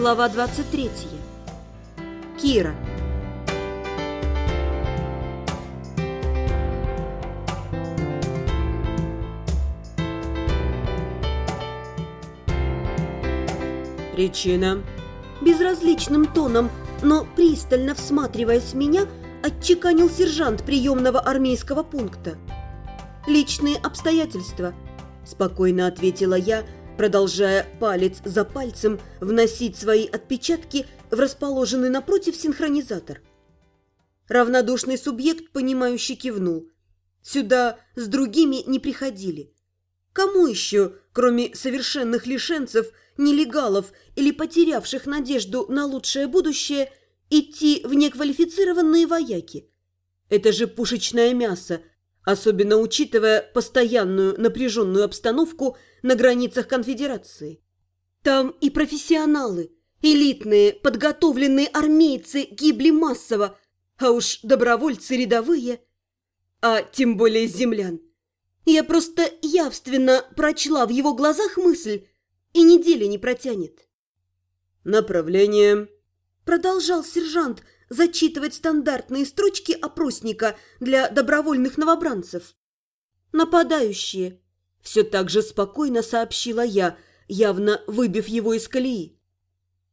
Глава 23. Кира. Причина? Безразличным тоном, но пристально всматриваясь в меня, отчеканил сержант приемного армейского пункта. «Личные обстоятельства», – спокойно ответила я, – продолжая палец за пальцем вносить свои отпечатки в расположенный напротив синхронизатор. Равнодушный субъект, понимающий, кивнул. Сюда с другими не приходили. Кому еще, кроме совершенных лишенцев, нелегалов или потерявших надежду на лучшее будущее, идти в неквалифицированные вояки? Это же пушечное мясо, особенно учитывая постоянную напряженную обстановку – на границах конфедерации. Там и профессионалы, элитные, подготовленные армейцы гибли массово, а уж добровольцы рядовые, а тем более землян. Я просто явственно прочла в его глазах мысль и недели не протянет. «Направление», — продолжал сержант зачитывать стандартные строчки опросника для добровольных новобранцев. «Нападающие, все так же спокойно сообщила я, явно выбив его из колеи.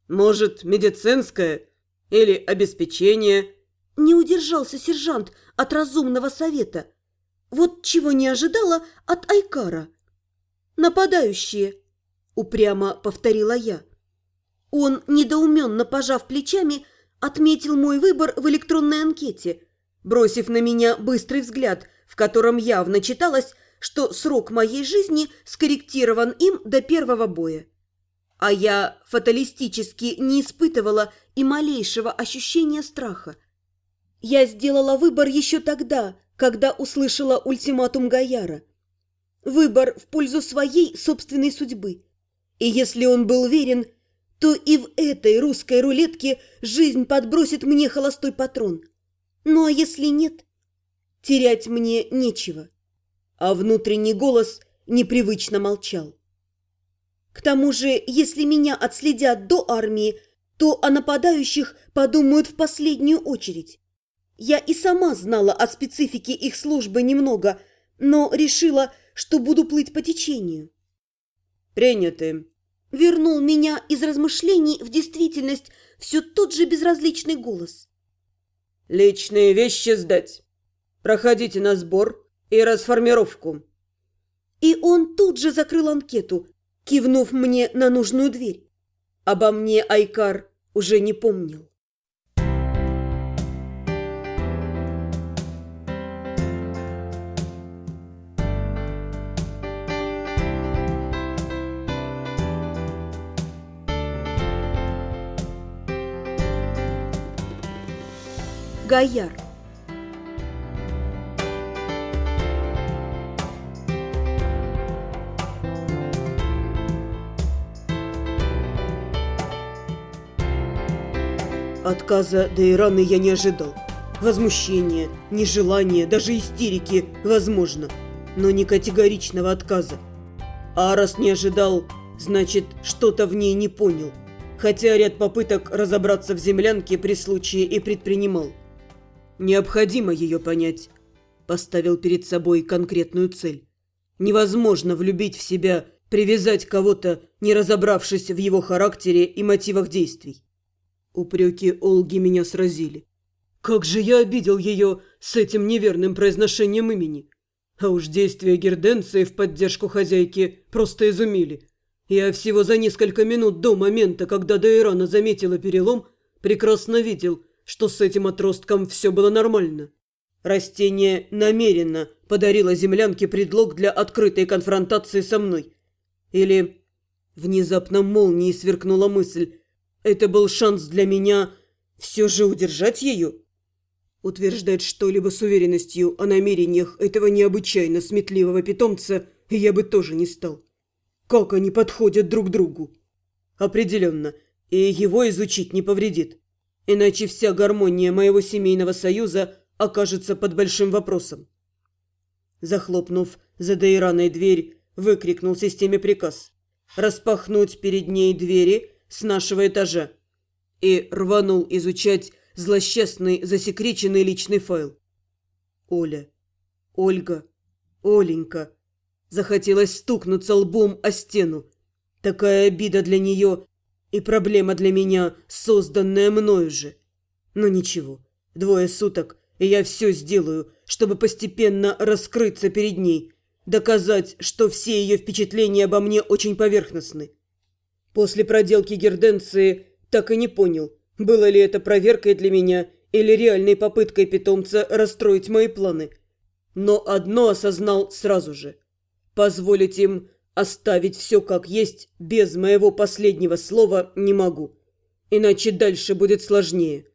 «Может, медицинское? Или обеспечение?» Не удержался сержант от разумного совета. Вот чего не ожидала от Айкара. «Нападающие», — упрямо повторила я. Он, недоуменно пожав плечами, отметил мой выбор в электронной анкете, бросив на меня быстрый взгляд, в котором явно читалось что срок моей жизни скорректирован им до первого боя. А я фаталистически не испытывала и малейшего ощущения страха. Я сделала выбор еще тогда, когда услышала ультиматум Гаяра. Выбор в пользу своей собственной судьбы. И если он был верен, то и в этой русской рулетке жизнь подбросит мне холостой патрон. Ну а если нет, терять мне нечего а внутренний голос непривычно молчал. К тому же, если меня отследят до армии, то о нападающих подумают в последнюю очередь. Я и сама знала о специфике их службы немного, но решила, что буду плыть по течению. «Приняты», вернул меня из размышлений в действительность все тот же безразличный голос. «Личные вещи сдать. Проходите на сбор и расформировку». И он тут же закрыл анкету, кивнув мне на нужную дверь. Обо мне Айкар уже не помнил. Гаяр Отказа Дейраны я не ожидал. Возмущение, нежелание, даже истерики возможно, но не категоричного отказа. А раз не ожидал, значит, что-то в ней не понял. Хотя ряд попыток разобраться в землянке при случае и предпринимал. Необходимо ее понять. Поставил перед собой конкретную цель. Невозможно влюбить в себя, привязать кого-то, не разобравшись в его характере и мотивах действий. Упреки Олги меня сразили. Как же я обидел ее с этим неверным произношением имени. А уж действия Герденции в поддержку хозяйки просто изумили. Я всего за несколько минут до момента, когда Дейрана заметила перелом, прекрасно видел, что с этим отростком все было нормально. Растение намеренно подарило землянке предлог для открытой конфронтации со мной. Или внезапно молнией сверкнула мысль, это был шанс для меня все же удержать ее. Утверждать что-либо с уверенностью о намерениях этого необычайно сметливого питомца я бы тоже не стал. Как они подходят друг другу? Определенно, и его изучить не повредит. Иначе вся гармония моего семейного союза окажется под большим вопросом. Захлопнув за Дейраной дверь, выкрикнул системе приказ. Распахнуть перед ней двери – с нашего этажа и рванул изучать злосчастный засекреченный личный файл. Оля, Ольга, Оленька. Захотелось стукнуться лбом о стену. Такая обида для нее и проблема для меня, созданная мною же. Но ничего, двое суток, и я все сделаю, чтобы постепенно раскрыться перед ней, доказать, что все ее впечатления обо мне очень поверхностны. После проделки герденции так и не понял, было ли это проверкой для меня или реальной попыткой питомца расстроить мои планы. Но одно осознал сразу же. Позволить им оставить все как есть без моего последнего слова не могу. Иначе дальше будет сложнее.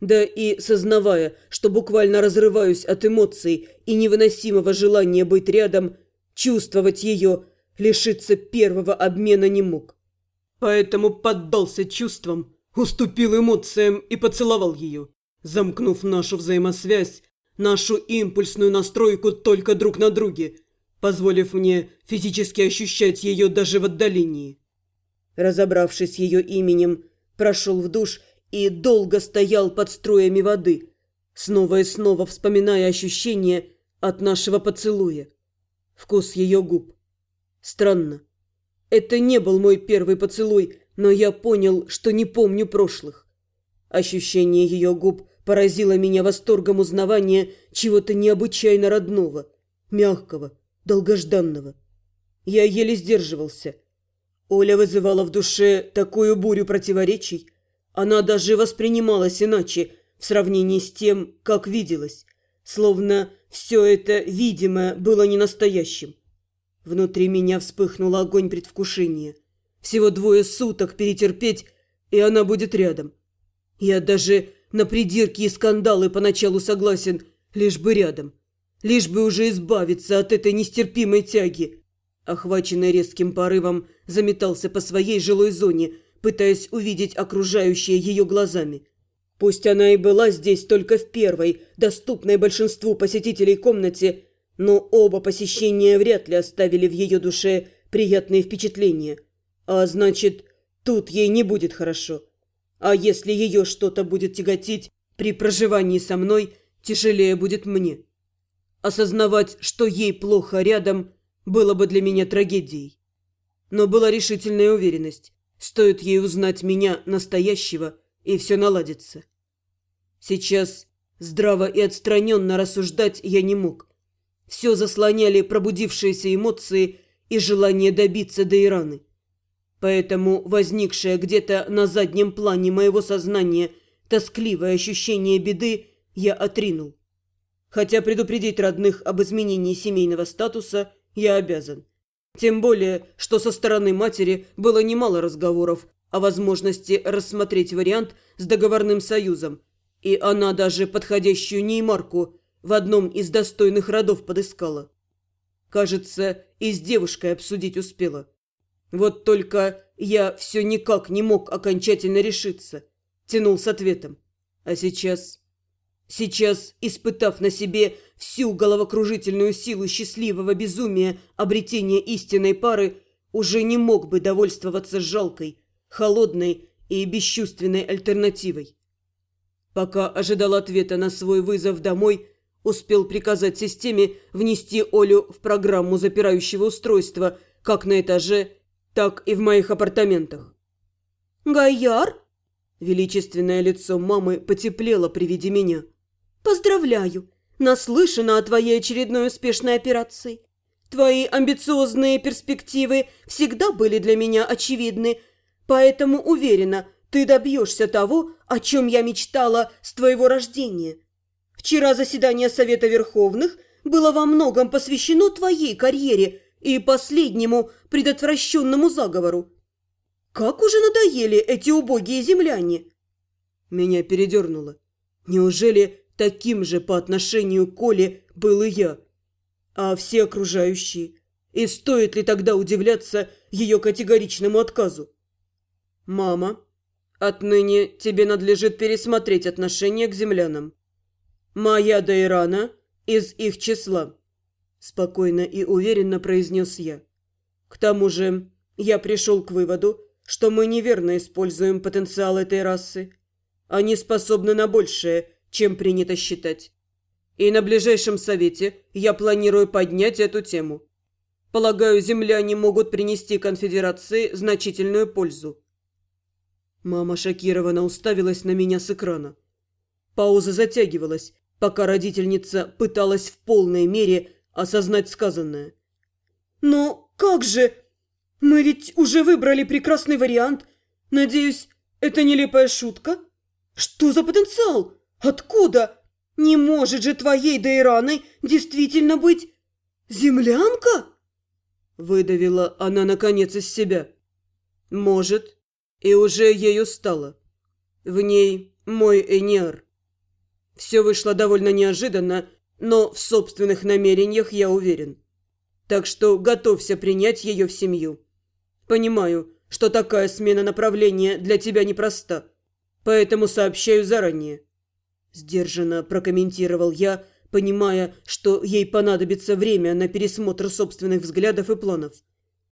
Да и сознавая, что буквально разрываюсь от эмоций и невыносимого желания быть рядом, чувствовать ее, лишиться первого обмена не мог. Поэтому поддался чувствам, уступил эмоциям и поцеловал ее, замкнув нашу взаимосвязь, нашу импульсную настройку только друг на друге, позволив мне физически ощущать ее даже в отдалении. Разобравшись ее именем, прошел в душ и долго стоял под струями воды, снова и снова вспоминая ощущения от нашего поцелуя. Вкус ее губ. Странно. Это не был мой первый поцелуй, но я понял, что не помню прошлых. Ощущение ее губ поразило меня восторгом узнавания чего-то необычайно родного, мягкого, долгожданного. Я еле сдерживался. Оля вызывала в душе такую бурю противоречий. Она даже воспринималась иначе в сравнении с тем, как виделась, словно все это видимое было не настоящим. Внутри меня вспыхнул огонь предвкушения. Всего двое суток перетерпеть, и она будет рядом. Я даже на придирки и скандалы поначалу согласен, лишь бы рядом. Лишь бы уже избавиться от этой нестерпимой тяги. Охваченный резким порывом, заметался по своей жилой зоне, пытаясь увидеть окружающее ее глазами. Пусть она и была здесь только в первой, доступной большинству посетителей комнате, но оба посещения вряд ли оставили в ее душе приятные впечатления. А значит, тут ей не будет хорошо. А если ее что-то будет тяготить при проживании со мной, тяжелее будет мне. Осознавать, что ей плохо рядом, было бы для меня трагедией. Но была решительная уверенность. Стоит ей узнать меня настоящего, и все наладится. Сейчас здраво и отстраненно рассуждать я не мог. Все заслоняли пробудившиеся эмоции и желание добиться Дейраны. Поэтому возникшее где-то на заднем плане моего сознания тоскливое ощущение беды я отринул. Хотя предупредить родных об изменении семейного статуса я обязан. Тем более, что со стороны матери было немало разговоров о возможности рассмотреть вариант с договорным союзом, и она даже подходящую неймарку в одном из достойных родов подыскала. Кажется, и с девушкой обсудить успела. Вот только я все никак не мог окончательно решиться. Тянул с ответом. А сейчас... Сейчас, испытав на себе всю головокружительную силу счастливого безумия обретения истинной пары, уже не мог бы довольствоваться жалкой, холодной и бесчувственной альтернативой. Пока ожидал ответа на свой вызов домой, Успел приказать системе внести Олю в программу запирающего устройства как на этаже, так и в моих апартаментах. «Гайяр?» Величественное лицо мамы потеплело при виде меня. «Поздравляю! Наслышана о твоей очередной успешной операции. Твои амбициозные перспективы всегда были для меня очевидны, поэтому уверена, ты добьешься того, о чем я мечтала с твоего рождения. Вчера заседание Совета Верховных было во многом посвящено твоей карьере и последнему предотвращенному заговору. Как уже надоели эти убогие земляне!» Меня передернуло. Неужели таким же по отношению к Коле был и я? А все окружающие? И стоит ли тогда удивляться ее категоричному отказу? «Мама, отныне тебе надлежит пересмотреть отношение к землянам. «Моя Дайрана из их числа», – спокойно и уверенно произнес я. «К тому же я пришел к выводу, что мы неверно используем потенциал этой расы. Они способны на большее, чем принято считать. И на ближайшем совете я планирую поднять эту тему. Полагаю, земляне могут принести конфедерации значительную пользу. Мама шокированно уставилась на меня с экрана. Пауза затягивалась, пока родительница пыталась в полной мере осознать сказанное. «Но как же? Мы ведь уже выбрали прекрасный вариант. Надеюсь, это нелепая шутка? Что за потенциал? Откуда? Не может же твоей Дейраной действительно быть землянка?» Выдавила она наконец из себя. «Может, и уже ею стало. В ней мой Эниар. Все вышло довольно неожиданно, но в собственных намерениях я уверен. Так что готовься принять ее в семью. Понимаю, что такая смена направления для тебя непроста, поэтому сообщаю заранее. Сдержанно прокомментировал я, понимая, что ей понадобится время на пересмотр собственных взглядов и планов –